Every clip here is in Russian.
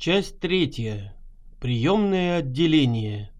Часть третья. Приемное отделение.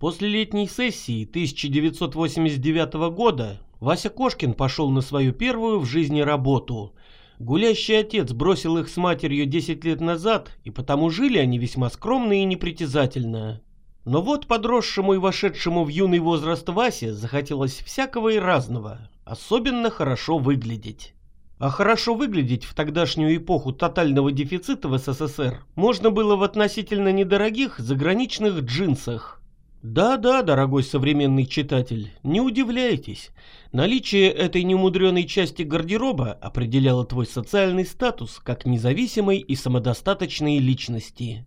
После летней сессии 1989 года Вася Кошкин пошел на свою первую в жизни работу. Гулящий отец бросил их с матерью 10 лет назад, и потому жили они весьма скромно и непритязательно. Но вот подросшему и вошедшему в юный возраст Васе захотелось всякого и разного, особенно хорошо выглядеть. А хорошо выглядеть в тогдашнюю эпоху тотального дефицита в СССР можно было в относительно недорогих заграничных джинсах. Да-да, дорогой современный читатель, не удивляйтесь. Наличие этой немудреной части гардероба определяло твой социальный статус как независимой и самодостаточной личности.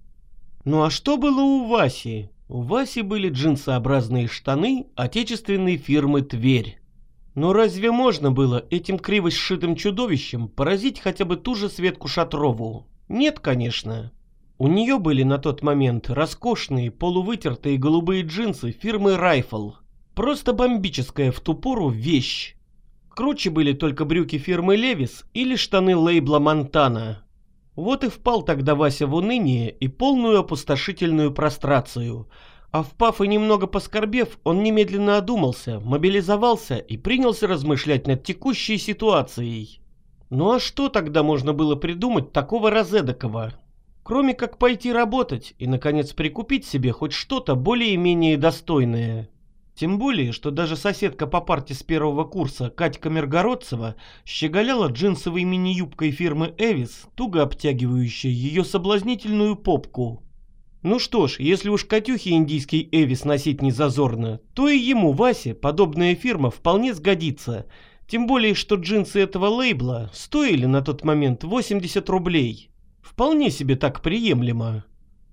Ну а что было у Васи? У Васи были джинсообразные штаны отечественной фирмы «Тверь». Но разве можно было этим криво сшитым чудовищем поразить хотя бы ту же Светку Шатрову? Нет, конечно. У нее были на тот момент роскошные полувытертые голубые джинсы фирмы Rifle. Просто бомбическая в ту пору вещь. Круче были только брюки фирмы Levis или штаны лейбла Монтана. Вот и впал тогда Вася в уныние и полную опустошительную прострацию – а впав и немного поскорбев, он немедленно одумался, мобилизовался и принялся размышлять над текущей ситуацией. Ну а что тогда можно было придумать такого разэдакого? Кроме как пойти работать и, наконец, прикупить себе хоть что-то более-менее достойное. Тем более, что даже соседка по парте с первого курса Катька Миргородцева щеголяла джинсовой мини-юбкой фирмы «Эвис», туго обтягивающей ее соблазнительную попку. Ну что ж, если уж Катюхе индийский Эвис носить не зазорно, то и ему, Васе, подобная фирма вполне сгодится. Тем более, что джинсы этого лейбла стоили на тот момент 80 рублей. Вполне себе так приемлемо.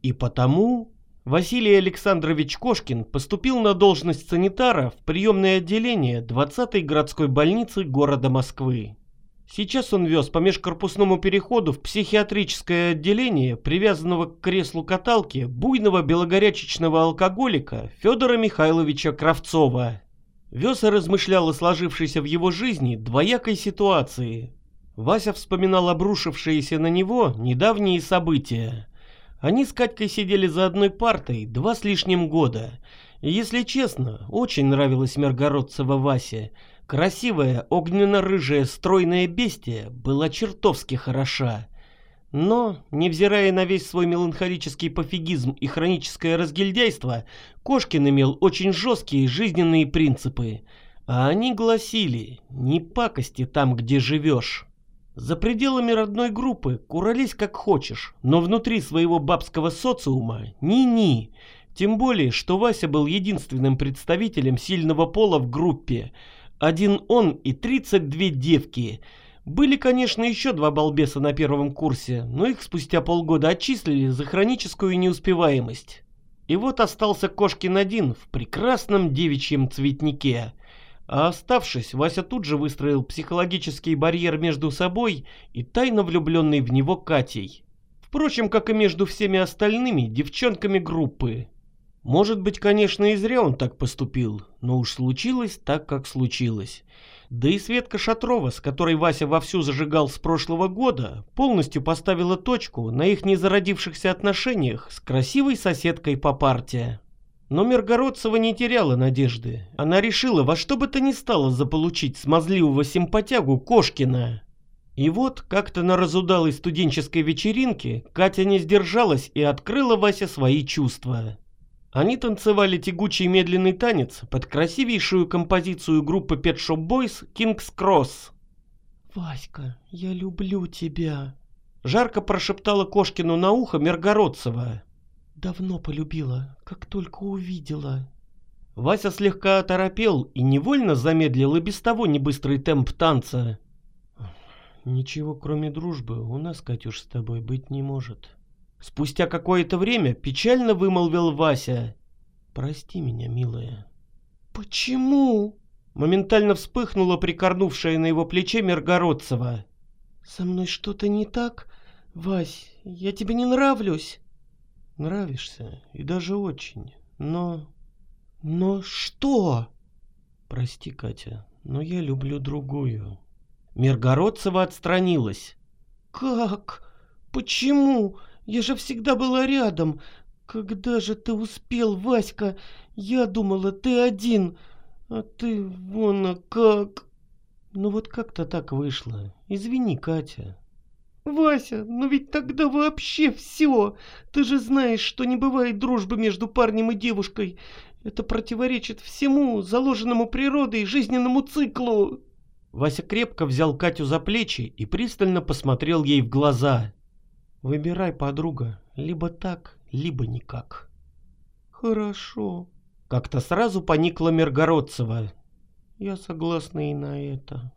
И потому Василий Александрович Кошкин поступил на должность санитара в приемное отделение 20-й городской больницы города Москвы. Сейчас он вез по межкорпусному переходу в психиатрическое отделение, привязанного к креслу каталки, буйного белогорячечного алкоголика Федора Михайловича Кравцова. Вез и размышлял о сложившейся в его жизни двоякой ситуации. Вася вспоминал обрушившиеся на него недавние события. Они с Катькой сидели за одной партой два с лишним года. И, если честно, очень нравилась Миргородцева Васе – Красивая, огненно-рыжая, стройная бестия была чертовски хороша. Но, невзирая на весь свой меланхолический пофигизм и хроническое разгильдяйство, Кошкин имел очень жесткие жизненные принципы. А они гласили «не пакости там, где живешь». За пределами родной группы курались как хочешь, но внутри своего бабского социума ни-ни. Тем более, что Вася был единственным представителем сильного пола в группе – один он и 32 девки. Были, конечно, еще два балбеса на первом курсе, но их спустя полгода отчислили за хроническую неуспеваемость. И вот остался Кошкин один в прекрасном девичьем цветнике. А оставшись, Вася тут же выстроил психологический барьер между собой и тайно влюбленной в него Катей. Впрочем, как и между всеми остальными девчонками группы. Может быть, конечно, и зря он так поступил, но уж случилось так, как случилось. Да и Светка Шатрова, с которой Вася вовсю зажигал с прошлого года, полностью поставила точку на их незародившихся отношениях с красивой соседкой по парте. Но Миргородцева не теряла надежды. Она решила во что бы то ни стало заполучить смазливого симпатягу Кошкина. И вот, как-то на разудалой студенческой вечеринке Катя не сдержалась и открыла Васе свои чувства. Они танцевали тягучий медленный танец под красивейшую композицию группы Pet Shop Boys King's Cross. «Васька, я люблю тебя», — жарко прошептала Кошкину на ухо Миргородцева. «Давно полюбила, как только увидела». Вася слегка оторопел и невольно замедлил и без того небыстрый темп танца. «Ничего, кроме дружбы, у нас, Катюш, с тобой быть не может», Спустя какое-то время печально вымолвил Вася. «Прости меня, милая». «Почему?» Моментально вспыхнула прикорнувшая на его плече Миргородцева. «Со мной что-то не так? Вась, я тебе не нравлюсь?» «Нравишься, и даже очень, но...» «Но что?» «Прости, Катя, но я люблю другую». Миргородцева отстранилась. «Как? Почему? Я же всегда была рядом. Когда же ты успел, Васька? Я думала, ты один. А ты вон а как. Ну вот как-то так вышло. Извини, Катя. Вася, ну ведь тогда вообще все. Ты же знаешь, что не бывает дружбы между парнем и девушкой. Это противоречит всему, заложенному природой и жизненному циклу. Вася крепко взял Катю за плечи и пристально посмотрел ей в глаза. Выбирай, подруга, либо так, либо никак. Хорошо. Как-то сразу поникла Миргородцева. Я согласна и на это.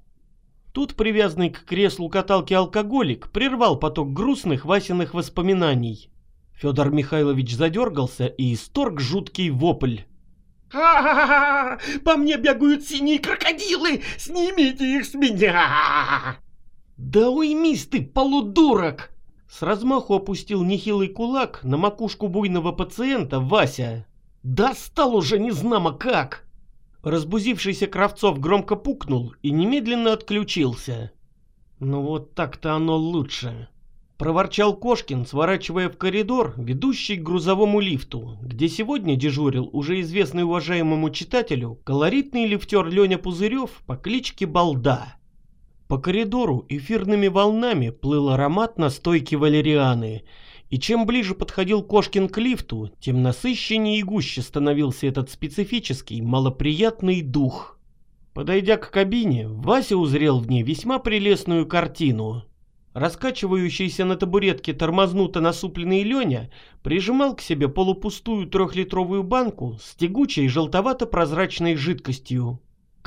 Тут привязанный к креслу каталки алкоголик прервал поток грустных Васиных воспоминаний. Федор Михайлович задергался и исторг жуткий вопль. «Ха-ха-ха! По мне бегают синие крокодилы! Снимите их с меня!» «Да уймись ты, полудурок!» С размаху опустил нехилый кулак на макушку буйного пациента Вася. «Достал уже незнамо как!» Разбузившийся Кравцов громко пукнул и немедленно отключился. «Ну вот так-то оно лучше!» Проворчал Кошкин, сворачивая в коридор, ведущий к грузовому лифту, где сегодня дежурил уже известный уважаемому читателю колоритный лифтер Леня Пузырев по кличке Балда. По коридору эфирными волнами плыл аромат настойки валерианы, и чем ближе подходил Кошкин к лифту, тем насыщеннее и гуще становился этот специфический, малоприятный дух. Подойдя к кабине, Вася узрел в ней весьма прелестную картину. Раскачивающийся на табуретке тормознуто насупленный Леня прижимал к себе полупустую трехлитровую банку с тягучей желтовато-прозрачной жидкостью.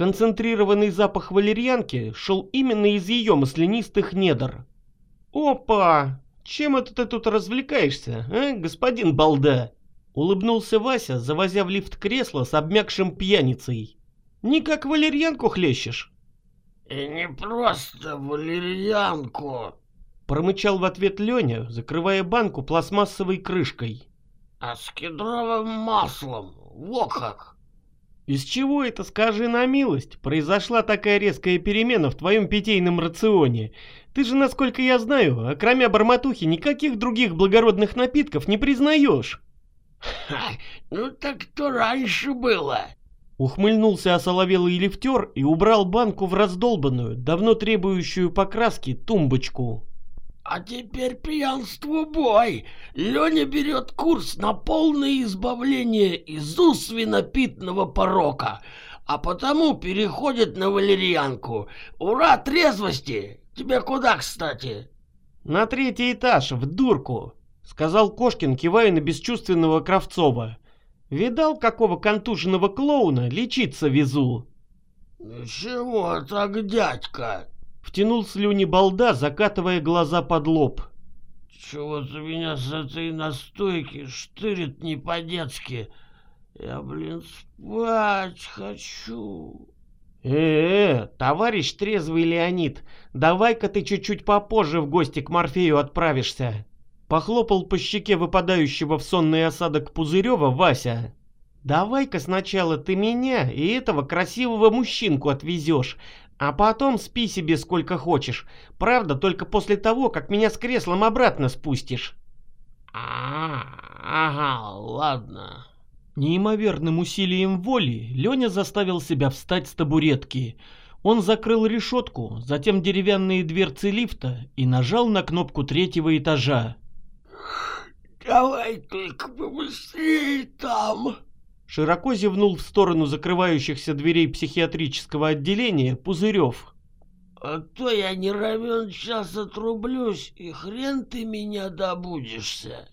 Концентрированный запах валерьянки шел именно из ее маслянистых недр. «Опа! Чем это ты тут развлекаешься, а, господин балда?» Улыбнулся Вася, завозя в лифт кресло с обмякшим пьяницей. «Не как валерьянку хлещешь?» «И не просто валерьянку!» Промычал в ответ Леня, закрывая банку пластмассовой крышкой. «А с кедровым маслом, во как!» Из чего это, скажи на милость, произошла такая резкая перемена в твоем питейном рационе? Ты же, насколько я знаю, окромя барматухи, никаких других благородных напитков не признаешь. Ха, ну так то раньше было. Ухмыльнулся осоловелый лифтер и убрал банку в раздолбанную, давно требующую покраски, тумбочку. А теперь пьянство бой. Леня берет курс на полное избавление из усвинопитного порока, а потому переходит на валерьянку. Ура, трезвости! Тебе куда, кстати? На третий этаж, в дурку, сказал Кошкин, кивая на бесчувственного Кравцова. Видал, какого контуженного клоуна лечиться везу? Чего так, дядька? Втянул слюни балда, закатывая глаза под лоб. Чего-то меня с этой настойки штырит не по-детски. Я, блин, спать хочу. Э-э, товарищ трезвый Леонид, давай-ка ты чуть-чуть попозже в гости к Морфею отправишься. Похлопал по щеке выпадающего в сонный осадок Пузырева Вася. Давай-ка сначала ты меня и этого красивого мужчинку отвезешь, а потом спи себе сколько хочешь. Правда, только после того, как меня с креслом обратно спустишь. А, ага, ладно. Неимоверным усилием воли Леня заставил себя встать с табуретки. Он закрыл решетку, затем деревянные дверцы лифта и нажал на кнопку третьего этажа. «Давай только побыстрее там!» Широко зевнул в сторону закрывающихся дверей психиатрического отделения Пузырев. «А то я не равен час отрублюсь, и хрен ты меня добудешься!»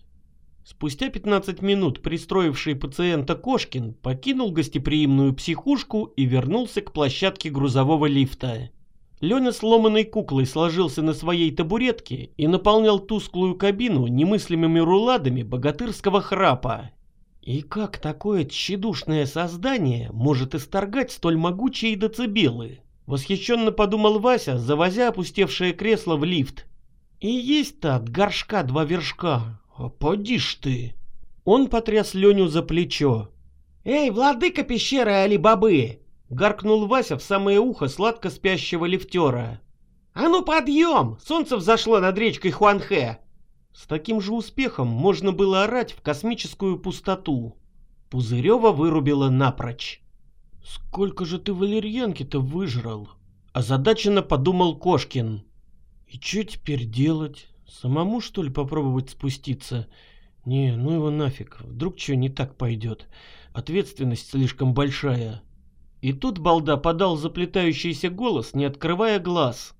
Спустя 15 минут пристроивший пациента Кошкин покинул гостеприимную психушку и вернулся к площадке грузового лифта. Леня сломанной куклой сложился на своей табуретке и наполнял тусклую кабину немыслимыми руладами богатырского храпа. И как такое тщедушное создание может исторгать столь могучие децибелы? Восхищенно подумал Вася, завозя опустевшее кресло в лифт. И есть-то от горшка два вершка. А поди ж ты. Он потряс Леню за плечо. «Эй, владыка пещеры Али-Бабы!» Гаркнул Вася в самое ухо сладко спящего лифтера. «А ну подъем! Солнце взошло над речкой Хуанхэ!» С таким же успехом можно было орать в космическую пустоту. Пузырева вырубила напрочь. «Сколько же ты валерьянки-то выжрал?» Озадаченно подумал Кошкин. «И что теперь делать? Самому, что ли, попробовать спуститься? Не, ну его нафиг, вдруг что не так пойдет. Ответственность слишком большая». И тут балда подал заплетающийся голос, не открывая глаз.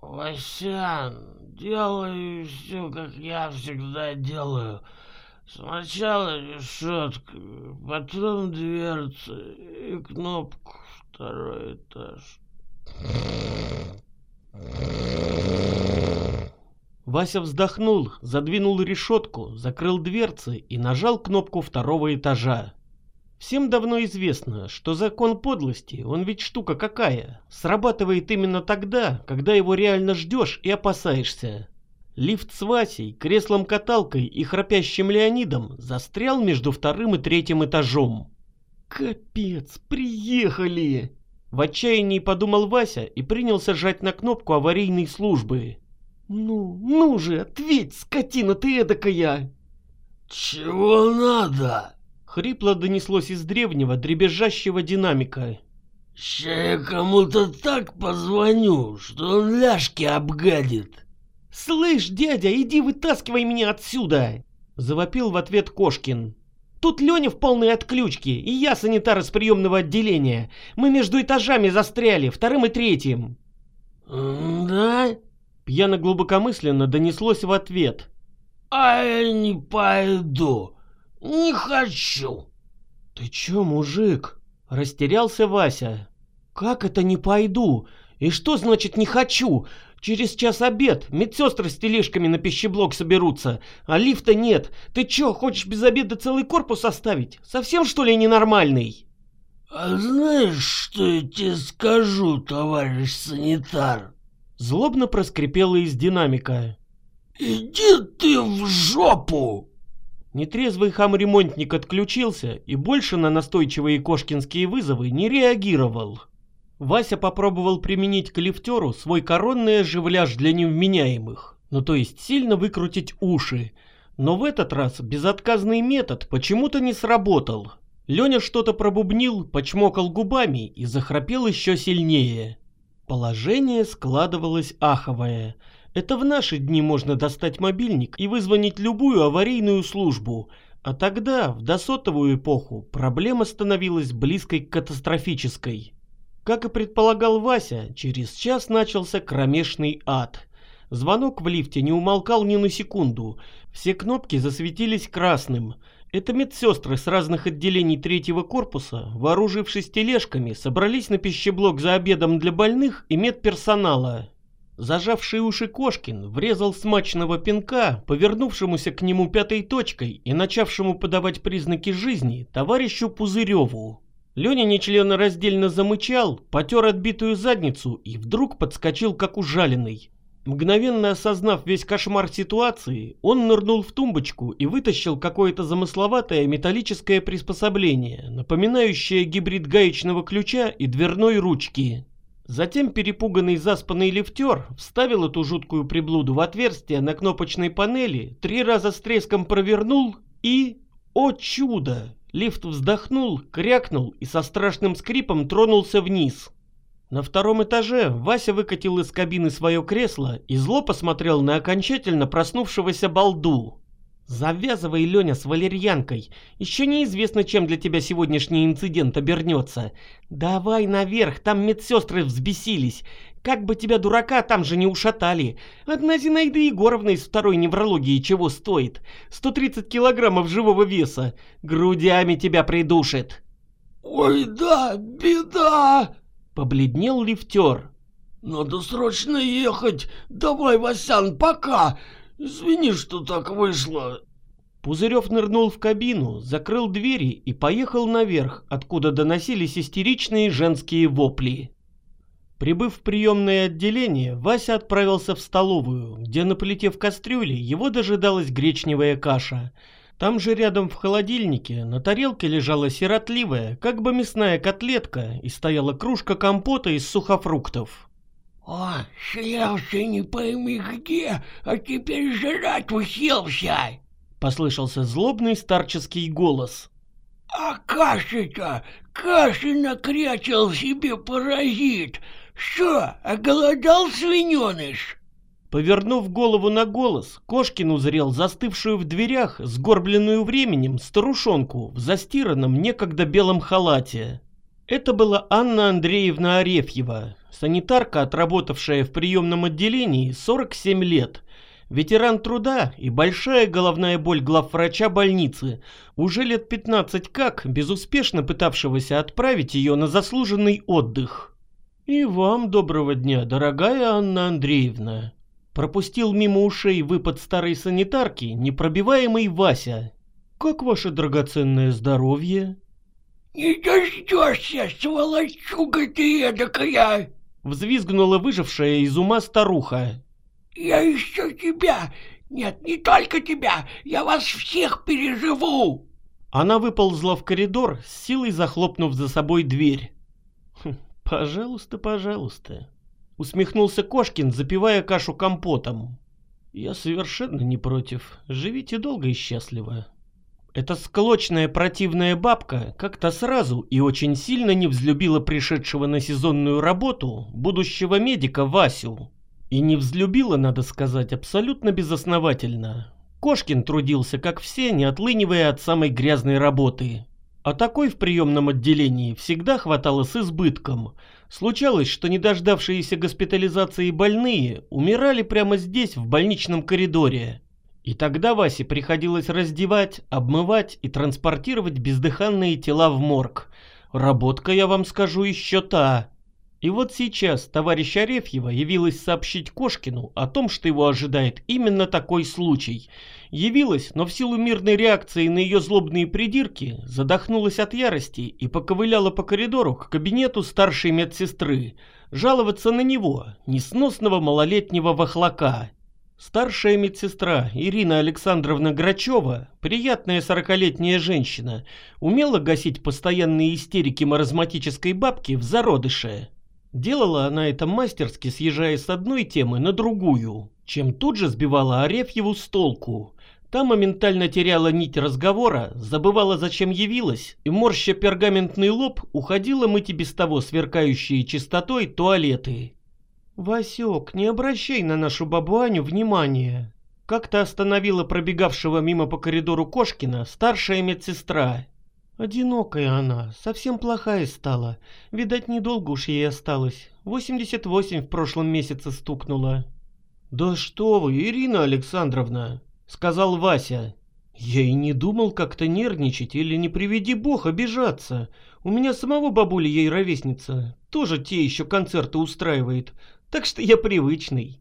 «Васян, делай все, как я всегда делаю. Сначала решетка, потом дверца и кнопку второй этаж». Вася вздохнул, задвинул решетку, закрыл дверцы и нажал кнопку второго этажа. Всем давно известно, что закон подлости, он ведь штука какая, срабатывает именно тогда, когда его реально ждешь и опасаешься. Лифт с Васей, креслом-каталкой и храпящим Леонидом застрял между вторым и третьим этажом. «Капец, приехали!» В отчаянии подумал Вася и принялся жать на кнопку аварийной службы. «Ну, ну же, ответь, скотина ты эдакая!» «Чего надо?» Хрипло донеслось из древнего дребезжащего динамика. «Ща я кому-то так позвоню, что он ляжки обгадит!» «Слышь, дядя, иди вытаскивай меня отсюда!» Завопил в ответ Кошкин. «Тут Леня в полной отключке, и я санитар из приемного отделения. Мы между этажами застряли, вторым и третьим». «Да?» Пьяно-глубокомысленно донеслось в ответ. «А я не пойду. Не хочу. Ты чё, мужик? Растерялся Вася. Как это не пойду? И что значит не хочу? Через час обед, медсестры с тележками на пищеблок соберутся, а лифта нет. Ты чё, хочешь без обеда целый корпус оставить? Совсем что ли ненормальный? А знаешь, что я тебе скажу, товарищ санитар? Злобно проскрипело из динамика. Иди ты в жопу! Нетрезвый хам-ремонтник отключился и больше на настойчивые кошкинские вызовы не реагировал. Вася попробовал применить к лифтеру свой коронный оживляж для невменяемых, ну то есть сильно выкрутить уши, но в этот раз безотказный метод почему-то не сработал. Леня что-то пробубнил, почмокал губами и захрапел еще сильнее. Положение складывалось аховое. Это в наши дни можно достать мобильник и вызвонить любую аварийную службу, а тогда, в досотовую эпоху, проблема становилась близкой к катастрофической. Как и предполагал Вася, через час начался кромешный ад. Звонок в лифте не умолкал ни на секунду, все кнопки засветились красным – это медсестры с разных отделений третьего корпуса, вооружившись тележками, собрались на пищеблок за обедом для больных и медперсонала. Зажавший уши Кошкин врезал смачного пинка, повернувшемуся к нему пятой точкой и начавшему подавать признаки жизни товарищу Пузыреву. Леня нечленораздельно замычал, потер отбитую задницу и вдруг подскочил как ужаленный. Мгновенно осознав весь кошмар ситуации, он нырнул в тумбочку и вытащил какое-то замысловатое металлическое приспособление, напоминающее гибрид гаечного ключа и дверной ручки. Затем перепуганный заспанный лифтер вставил эту жуткую приблуду в отверстие на кнопочной панели, три раза с треском провернул и... О чудо! Лифт вздохнул, крякнул и со страшным скрипом тронулся вниз. На втором этаже Вася выкатил из кабины свое кресло и зло посмотрел на окончательно проснувшегося балду. «Завязывай, Леня, с валерьянкой. Еще неизвестно, чем для тебя сегодняшний инцидент обернется. Давай наверх, там медсестры взбесились. Как бы тебя, дурака, там же не ушатали. Одна Зинаида Егоровна из второй неврологии чего стоит? 130 килограммов живого веса. Грудями тебя придушит». «Ой, да, беда!» Побледнел лифтер. «Надо срочно ехать! Давай, Васян, пока! Извини, что так вышло!» Пузырев нырнул в кабину, закрыл двери и поехал наверх, откуда доносились истеричные женские вопли. Прибыв в приемное отделение, Вася отправился в столовую, где на плите в кастрюле его дожидалась гречневая каша – там же рядом в холодильнике на тарелке лежала сиротливая, как бы мясная котлетка, и стояла кружка компота из сухофруктов. О, шлялся не пойми где, а теперь жрать уселся!» Послышался злобный старческий голос. «А каши-то, каши накрячил себе паразит! Что, оголодал свиненыш?» Повернув голову на голос, Кошкин узрел застывшую в дверях, сгорбленную временем, старушонку в застиранном некогда белом халате. Это была Анна Андреевна Арефьева, санитарка, отработавшая в приемном отделении 47 лет, ветеран труда и большая головная боль главврача больницы, уже лет 15 как безуспешно пытавшегося отправить ее на заслуженный отдых. «И вам доброго дня, дорогая Анна Андреевна», пропустил мимо ушей выпад старой санитарки непробиваемый Вася. «Как ваше драгоценное здоровье?» «Не дождешься, сволочуга ты эдакая!» Взвизгнула выжившая из ума старуха. «Я еще тебя! Нет, не только тебя! Я вас всех переживу!» Она выползла в коридор, с силой захлопнув за собой дверь. «Хм, «Пожалуйста, пожалуйста», — усмехнулся Кошкин, запивая кашу компотом. «Я совершенно не против. Живите долго и счастливо». Эта склочная противная бабка как-то сразу и очень сильно не взлюбила пришедшего на сезонную работу будущего медика Васю. И не взлюбила, надо сказать, абсолютно безосновательно. Кошкин трудился, как все, не отлынивая от самой грязной работы. А такой в приемном отделении всегда хватало с избытком. Случалось, что не дождавшиеся госпитализации больные умирали прямо здесь, в больничном коридоре. И тогда Васе приходилось раздевать, обмывать и транспортировать бездыханные тела в морг. Работка, я вам скажу, еще та. И вот сейчас товарищ Арефьева явилась сообщить Кошкину о том, что его ожидает именно такой случай. Явилась, но в силу мирной реакции на ее злобные придирки, задохнулась от ярости и поковыляла по коридору к кабинету старшей медсестры, жаловаться на него, несносного малолетнего вахлака. Старшая медсестра Ирина Александровна Грачева, приятная сорокалетняя женщина, умела гасить постоянные истерики маразматической бабки в зародыше. Делала она это мастерски, съезжая с одной темы на другую, чем тут же сбивала Арефьеву с толку. Та моментально теряла нить разговора, забывала, зачем явилась, и, морща пергаментный лоб, уходила мыть и без того сверкающие чистотой туалеты. «Васек, не обращай на нашу бабу Аню внимания!» Как-то остановила пробегавшего мимо по коридору Кошкина старшая медсестра. Одинокая она, совсем плохая стала. Видать, недолго уж ей осталось. 88 в прошлом месяце стукнула. «Да что вы, Ирина Александровна!» — сказал Вася. «Я и не думал как-то нервничать или не приведи бог обижаться. У меня самого бабуля ей ровесница, тоже те еще концерты устраивает, так что я привычный».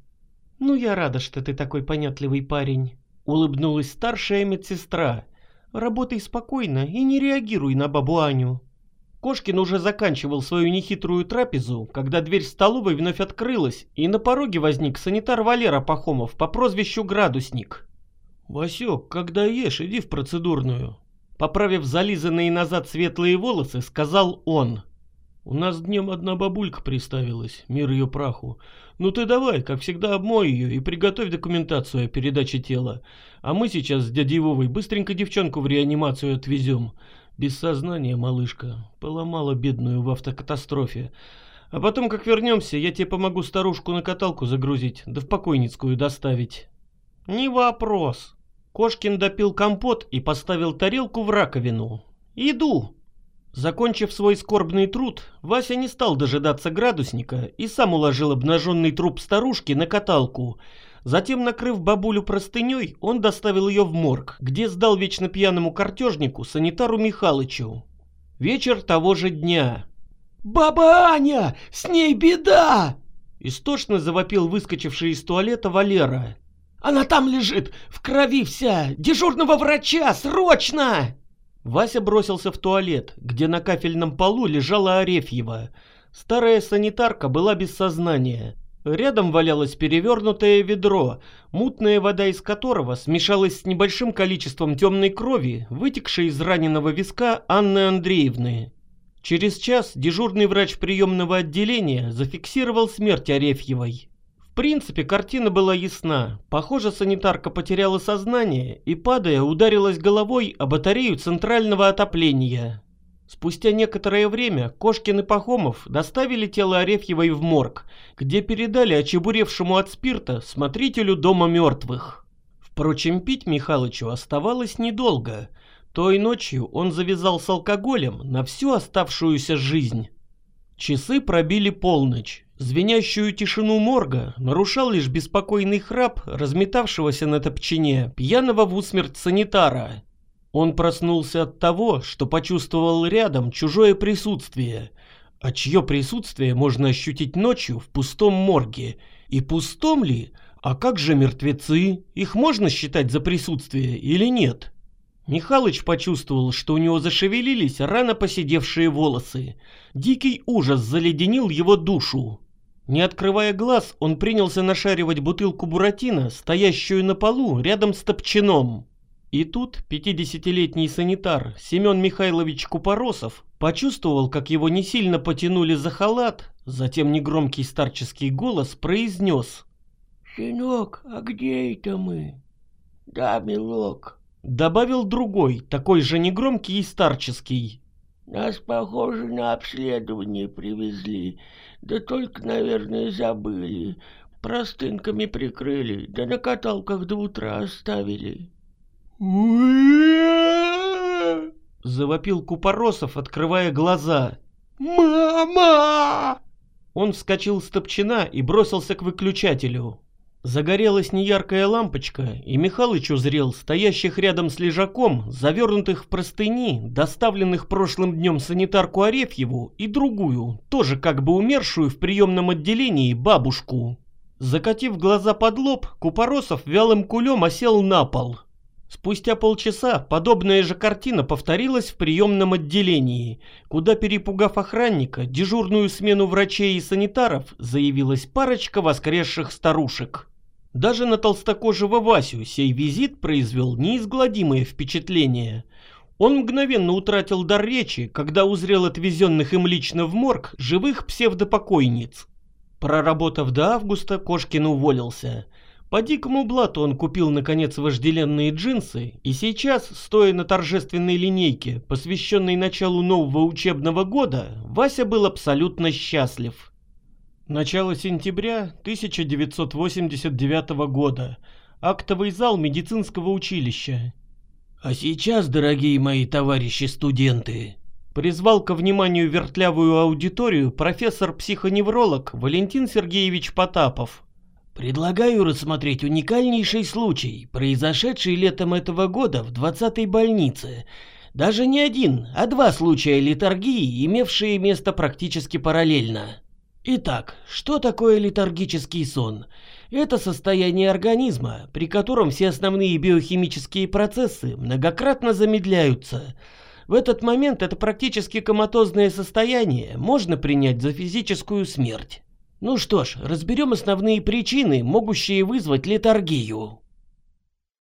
«Ну, я рада, что ты такой понятливый парень», — улыбнулась старшая медсестра — Работай спокойно и не реагируй на бабу Аню. Кошкин уже заканчивал свою нехитрую трапезу, когда дверь столовой вновь открылась, и на пороге возник санитар Валера Пахомов по прозвищу Градусник. «Васек, когда ешь, иди в процедурную». Поправив зализанные назад светлые волосы, сказал он. «У нас днем одна бабулька приставилась, мир ее праху. Ну ты давай, как всегда, обмой ее и приготовь документацию о передаче тела. А мы сейчас с дядей Вовой быстренько девчонку в реанимацию отвезем. Без сознания, малышка. Поломала бедную в автокатастрофе. А потом, как вернемся, я тебе помогу старушку на каталку загрузить, да в покойницкую доставить. Не вопрос. Кошкин допил компот и поставил тарелку в раковину. Иду. Закончив свой скорбный труд, Вася не стал дожидаться градусника и сам уложил обнаженный труп старушки на каталку. Затем, накрыв бабулю простыней, он доставил ее в морг, где сдал вечно пьяному картежнику санитару Михалычу. Вечер того же дня. «Баба Аня! С ней беда!» Истошно завопил выскочивший из туалета Валера. «Она там лежит, в крови вся! Дежурного врача, срочно!» Вася бросился в туалет, где на кафельном полу лежала Арефьева. Старая санитарка была без сознания. Рядом валялось перевернутое ведро, мутная вода из которого смешалась с небольшим количеством темной крови, вытекшей из раненого виска Анны Андреевны. Через час дежурный врач приемного отделения зафиксировал смерть Арефьевой. Принципе, картина была ясна. Похоже, санитарка потеряла сознание и, падая, ударилась головой о батарею центрального отопления. Спустя некоторое время Кошкин и Пахомов доставили тело Арефьевой в морг, где передали очебуревшему от спирта смотрителю дома мертвых. Впрочем, пить Михалычу оставалось недолго. Той ночью он завязал с алкоголем на всю оставшуюся жизнь. Часы пробили полночь. Звенящую тишину морга нарушал лишь беспокойный храп разметавшегося на топчине пьяного в усмерть санитара. Он проснулся от того, что почувствовал рядом чужое присутствие. А чье присутствие можно ощутить ночью в пустом морге? И пустом ли? А как же мертвецы? Их можно считать за присутствие или нет? Михалыч почувствовал, что у него зашевелились рано поседевшие волосы. Дикий ужас заледенил его душу. Не открывая глаз, он принялся нашаривать бутылку буратино, стоящую на полу рядом с топчаном. И тут 50-летний санитар Семен Михайлович Купоросов почувствовал, как его не сильно потянули за халат, затем негромкий старческий голос произнес. «Сынок, а где это мы?» «Да, милок», — добавил другой, такой же негромкий и старческий. «Нас, похоже, на обследование привезли, да только, наверное, забыли. Простынками прикрыли, да на каталках до утра оставили». Завопил Купоросов, открывая глаза. «Мама!» Он вскочил с топчина и бросился к выключателю. Загорелась неяркая лампочка, и Михалыч узрел стоящих рядом с лежаком, завернутых в простыни, доставленных прошлым днем санитарку Арефьеву и другую, тоже как бы умершую в приемном отделении бабушку. Закатив глаза под лоб, Купоросов вялым кулем осел на пол, Спустя полчаса подобная же картина повторилась в приемном отделении, куда, перепугав охранника, дежурную смену врачей и санитаров заявилась парочка воскресших старушек. Даже на толстокожего Васю сей визит произвел неизгладимое впечатление. Он мгновенно утратил дар речи, когда узрел отвезенных им лично в морг живых псевдопокойниц. Проработав до августа, Кошкин уволился – по дикому блату он купил, наконец, вожделенные джинсы, и сейчас, стоя на торжественной линейке, посвященной началу нового учебного года, Вася был абсолютно счастлив. Начало сентября 1989 года. Актовый зал медицинского училища. «А сейчас, дорогие мои товарищи-студенты», призвал ко вниманию вертлявую аудиторию профессор-психоневролог Валентин Сергеевич Потапов, Предлагаю рассмотреть уникальнейший случай, произошедший летом этого года в 20-й больнице. Даже не один, а два случая литургии, имевшие место практически параллельно. Итак, что такое летаргический сон? Это состояние организма, при котором все основные биохимические процессы многократно замедляются. В этот момент это практически коматозное состояние можно принять за физическую смерть. Ну что ж, разберем основные причины, могущие вызвать летаргию.